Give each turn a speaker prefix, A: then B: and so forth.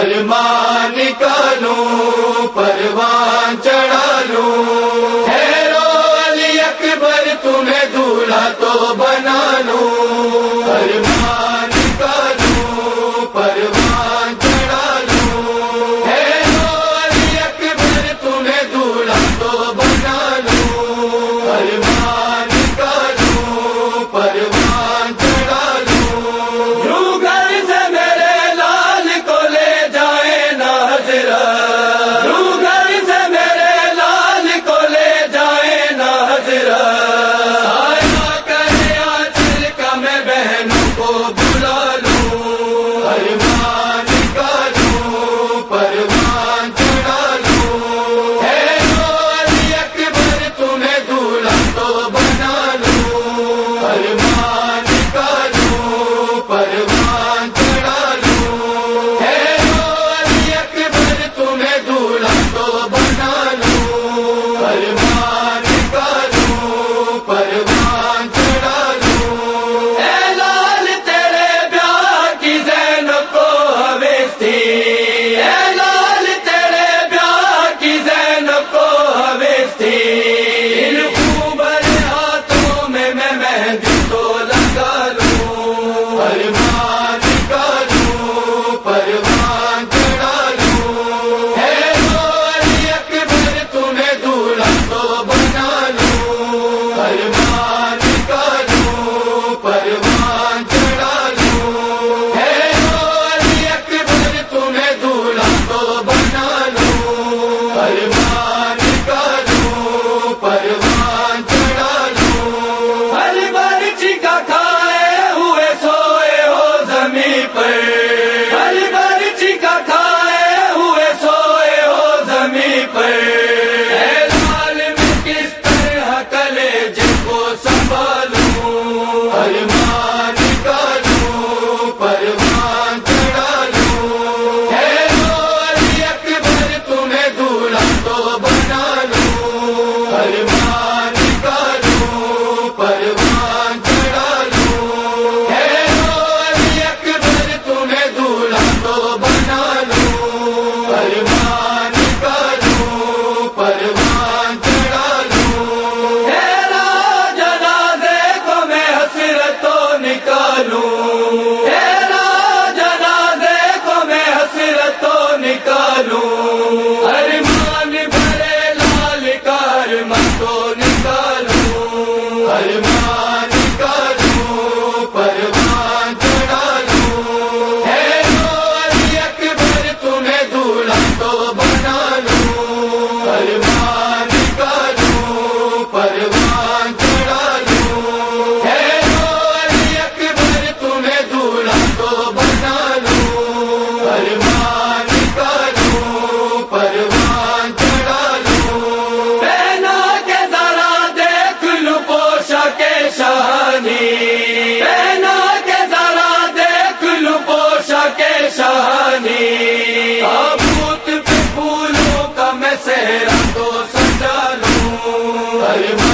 A: ارمان نکالوں پروان چڑھا لوں کلے جن ہر